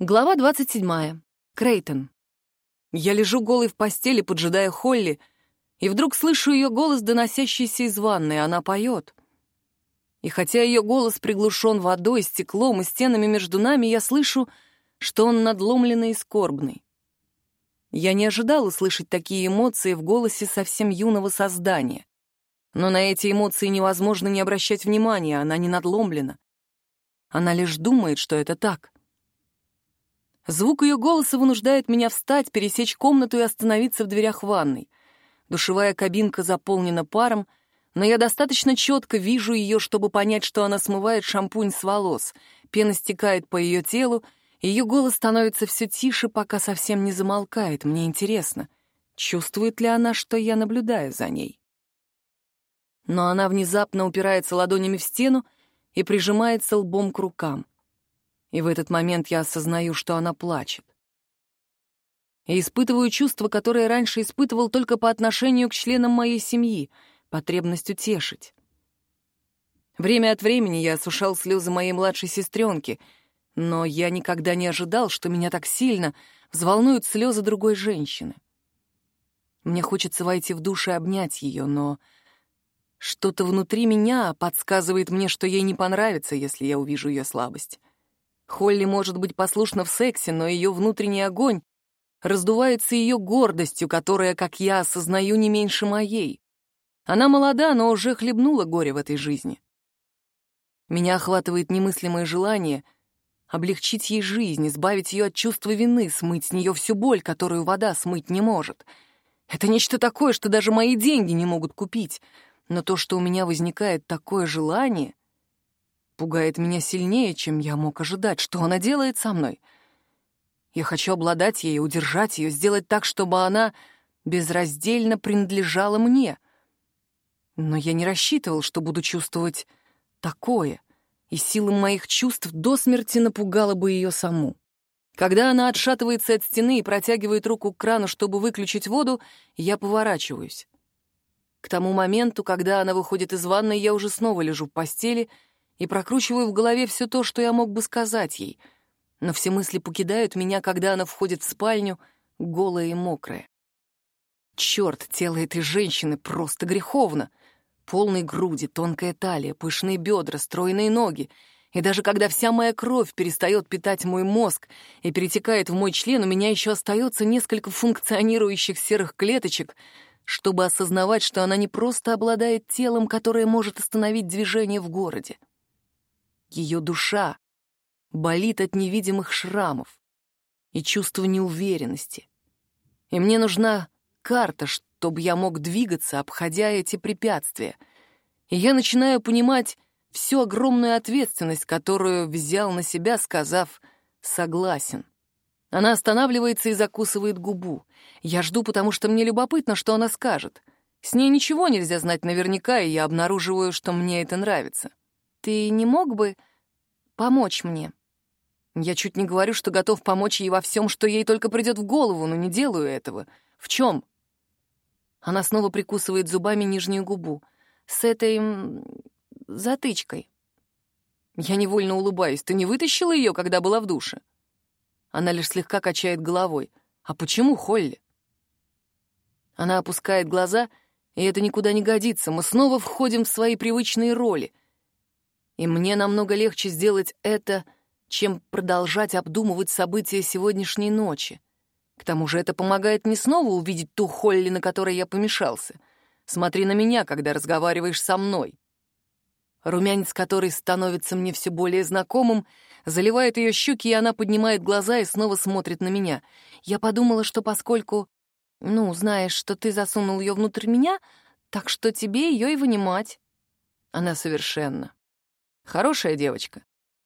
Глава 27. Крейтон. Я лежу голый в постели, поджидая Холли, и вдруг слышу ее голос, доносящийся из ванной. Она поет. И хотя ее голос приглушен водой, стеклом и стенами между нами, я слышу, что он надломленный и скорбный. Я не ожидал услышать такие эмоции в голосе совсем юного создания. Но на эти эмоции невозможно не обращать внимания, она не надломлена. Она лишь думает, что это так — Звук ее голоса вынуждает меня встать, пересечь комнату и остановиться в дверях ванной. Душевая кабинка заполнена паром, но я достаточно четко вижу ее, чтобы понять, что она смывает шампунь с волос. Пена стекает по ее телу, ее голос становится все тише, пока совсем не замолкает. Мне интересно, чувствует ли она, что я наблюдаю за ней. Но она внезапно упирается ладонями в стену и прижимается лбом к рукам и в этот момент я осознаю, что она плачет. И испытываю чувство, которое раньше испытывал только по отношению к членам моей семьи, потребность утешить. Время от времени я осушал слезы моей младшей сестренки, но я никогда не ожидал, что меня так сильно взволнуют слезы другой женщины. Мне хочется войти в душ и обнять ее, но что-то внутри меня подсказывает мне, что ей не понравится, если я увижу ее слабость. Холли может быть послушна в сексе, но ее внутренний огонь раздувается ее гордостью, которая, как я, осознаю не меньше моей. Она молода, но уже хлебнула горе в этой жизни. Меня охватывает немыслимое желание облегчить ей жизнь, избавить ее от чувства вины, смыть с нее всю боль, которую вода смыть не может. Это нечто такое, что даже мои деньги не могут купить. Но то, что у меня возникает такое желание, пугает меня сильнее, чем я мог ожидать. Что она делает со мной? Я хочу обладать ей, удержать ее, сделать так, чтобы она безраздельно принадлежала мне. Но я не рассчитывал, что буду чувствовать такое, и сила моих чувств до смерти напугала бы ее саму. Когда она отшатывается от стены и протягивает руку к крану, чтобы выключить воду, я поворачиваюсь. К тому моменту, когда она выходит из ванной, я уже снова лежу в постели — и прокручиваю в голове все то, что я мог бы сказать ей. Но все мысли покидают меня, когда она входит в спальню, голая и мокрая. Черт, тело этой женщины просто греховно. Полные груди, тонкая талия, пышные бедра, стройные ноги. И даже когда вся моя кровь перестает питать мой мозг и перетекает в мой член, у меня еще остается несколько функционирующих серых клеточек, чтобы осознавать, что она не просто обладает телом, которое может остановить движение в городе. Ее душа болит от невидимых шрамов и чувства неуверенности. И мне нужна карта, чтобы я мог двигаться, обходя эти препятствия. И я начинаю понимать всю огромную ответственность, которую взял на себя, сказав «согласен». Она останавливается и закусывает губу. Я жду, потому что мне любопытно, что она скажет. С ней ничего нельзя знать наверняка, и я обнаруживаю, что мне это нравится. Ты не мог бы помочь мне? Я чуть не говорю, что готов помочь ей во всем, что ей только придет в голову, но не делаю этого. В чем? Она снова прикусывает зубами нижнюю губу. С этой... затычкой. Я невольно улыбаюсь. Ты не вытащила ее, когда была в душе? Она лишь слегка качает головой. А почему, Холли? Она опускает глаза, и это никуда не годится. Мы снова входим в свои привычные роли. И мне намного легче сделать это, чем продолжать обдумывать события сегодняшней ночи. К тому же это помогает мне снова увидеть ту Холли, на которой я помешался. Смотри на меня, когда разговариваешь со мной. Румянец, который становится мне все более знакомым, заливает ее щеки, и она поднимает глаза и снова смотрит на меня. Я подумала, что поскольку, ну, знаешь, что ты засунул ее внутрь меня, так что тебе ее и вынимать. Она совершенно. Хорошая девочка.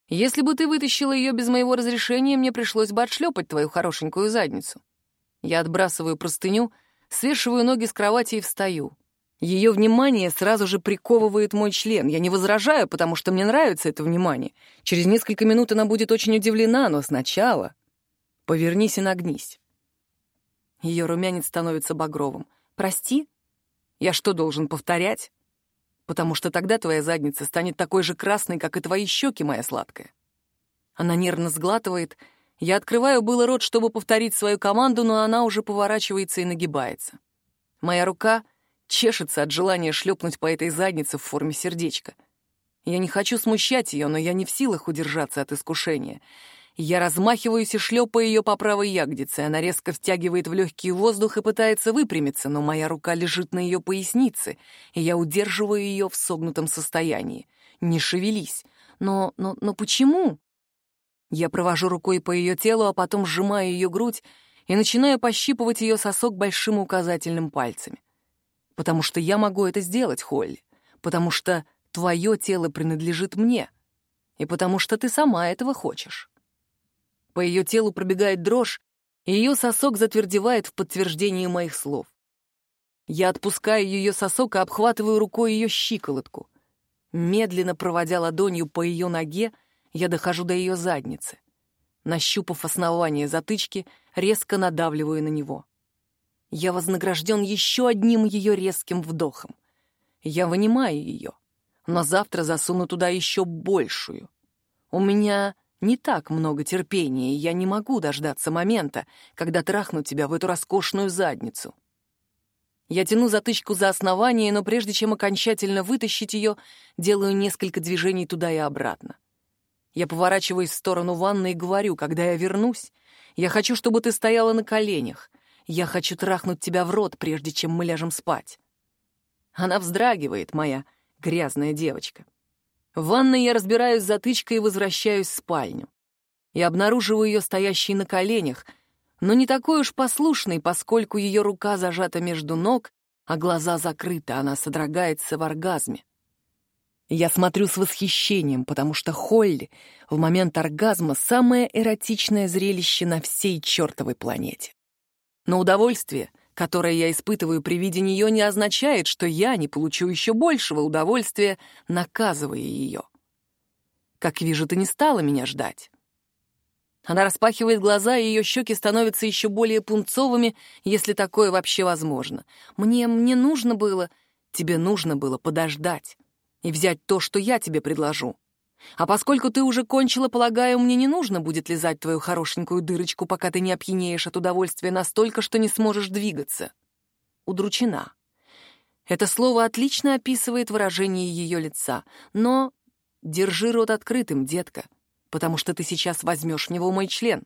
Если бы ты вытащила ее без моего разрешения, мне пришлось бы отшлепать твою хорошенькую задницу. Я отбрасываю простыню, свешиваю ноги с кровати и встаю. Ее внимание сразу же приковывает мой член. Я не возражаю, потому что мне нравится это внимание. Через несколько минут она будет очень удивлена, но сначала повернись и нагнись. Ее румянец становится багровым. «Прости? Я что, должен повторять?» Потому что тогда твоя задница станет такой же красной, как и твои щеки, моя сладкая. Она нервно сглатывает, Я открываю было рот, чтобы повторить свою команду, но она уже поворачивается и нагибается. Моя рука чешется от желания шлепнуть по этой заднице в форме сердечка. Я не хочу смущать ее, но я не в силах удержаться от искушения. Я размахиваюсь и шлепаю ее по правой ягодице. Она резко втягивает в легкий воздух и пытается выпрямиться, но моя рука лежит на ее пояснице, и я удерживаю ее в согнутом состоянии. Не шевелись. Но, но, но почему? Я провожу рукой по ее телу, а потом сжимаю ее грудь и начинаю пощипывать ее сосок большим указательным пальцами. Потому что я могу это сделать, Холли. Потому что твое тело принадлежит мне. И потому что ты сама этого хочешь. По ее телу пробегает дрожь, и ее сосок затвердевает в подтверждении моих слов. Я отпускаю ее сосок и обхватываю рукой ее щиколотку. Медленно проводя ладонью по ее ноге, я дохожу до ее задницы. Нащупав основание затычки, резко надавливаю на него. Я вознагражден еще одним ее резким вдохом. Я вынимаю ее, но завтра засуну туда еще большую. У меня не так много терпения, и я не могу дождаться момента, когда трахну тебя в эту роскошную задницу. Я тяну затычку за основание, но прежде чем окончательно вытащить ее, делаю несколько движений туда и обратно. Я поворачиваюсь в сторону ванны и говорю, когда я вернусь, я хочу, чтобы ты стояла на коленях. Я хочу трахнуть тебя в рот, прежде чем мы ляжем спать. Она вздрагивает, моя грязная девочка. В ванной я разбираюсь затычкой и возвращаюсь в спальню. Я обнаруживаю ее стоящей на коленях, но не такой уж послушной, поскольку ее рука зажата между ног, а глаза закрыты, она содрогается в оргазме. Я смотрю с восхищением, потому что Холли в момент оргазма самое эротичное зрелище на всей чертовой планете. Но удовольствие — которое я испытываю при виде нее, не означает, что я не получу еще большего удовольствия, наказывая ее. Как вижу, ты не стала меня ждать. Она распахивает глаза, и ее щеки становятся еще более пунцовыми, если такое вообще возможно. Мне, мне нужно было, тебе нужно было подождать и взять то, что я тебе предложу. А поскольку ты уже кончила, полагаю, мне не нужно будет лизать твою хорошенькую дырочку, пока ты не опьянеешь от удовольствия настолько, что не сможешь двигаться. Удручена. Это слово отлично описывает выражение ее лица, но держи рот открытым, детка, потому что ты сейчас возьмешь в него мой член.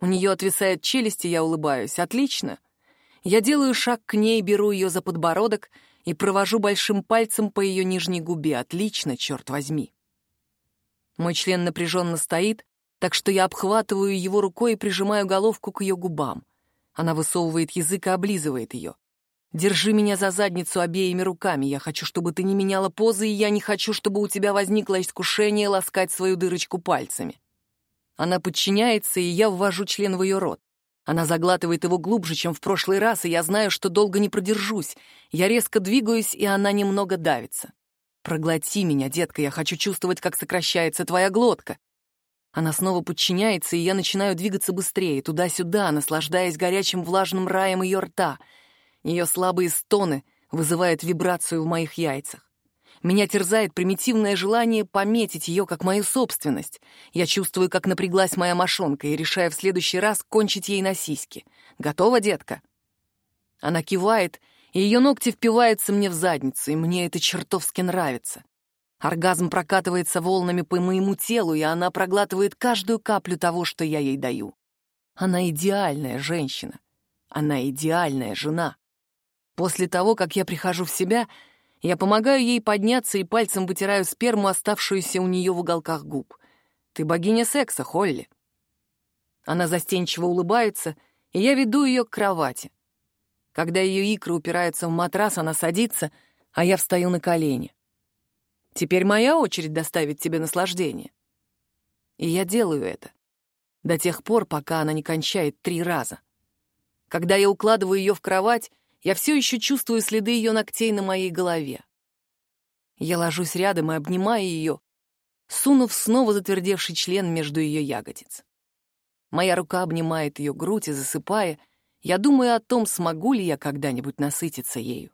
У нее отвисает челюсть, и я улыбаюсь. Отлично. Я делаю шаг к ней, беру ее за подбородок и провожу большим пальцем по ее нижней губе. Отлично, черт возьми. Мой член напряженно стоит, так что я обхватываю его рукой и прижимаю головку к ее губам. Она высовывает язык и облизывает ее. «Держи меня за задницу обеими руками. Я хочу, чтобы ты не меняла позы, и я не хочу, чтобы у тебя возникло искушение ласкать свою дырочку пальцами». Она подчиняется, и я ввожу член в ее рот. Она заглатывает его глубже, чем в прошлый раз, и я знаю, что долго не продержусь. Я резко двигаюсь, и она немного давится. «Проглоти меня, детка, я хочу чувствовать, как сокращается твоя глотка». Она снова подчиняется, и я начинаю двигаться быстрее, туда-сюда, наслаждаясь горячим влажным раем ее рта. Ее слабые стоны вызывают вибрацию в моих яйцах. Меня терзает примитивное желание пометить ее как мою собственность. Я чувствую, как напряглась моя мошонка, и решаю в следующий раз кончить ей на сиськи. «Готова, детка?» Она кивает, и ее ногти впиваются мне в задницу, и мне это чертовски нравится. Оргазм прокатывается волнами по моему телу, и она проглатывает каждую каплю того, что я ей даю. Она идеальная женщина. Она идеальная жена. После того, как я прихожу в себя, я помогаю ей подняться и пальцем вытираю сперму, оставшуюся у нее в уголках губ. «Ты богиня секса, Холли». Она застенчиво улыбается, и я веду ее к кровати. Когда ее икры упираются в матрас, она садится, а я встаю на колени. Теперь моя очередь доставить тебе наслаждение. И я делаю это. До тех пор, пока она не кончает три раза. Когда я укладываю ее в кровать, я все еще чувствую следы ее ногтей на моей голове. Я ложусь рядом и обнимаю ее, сунув снова затвердевший член между ее ягодиц. Моя рука обнимает ее грудь и засыпая — я думаю о том, смогу ли я когда-нибудь насытиться ею.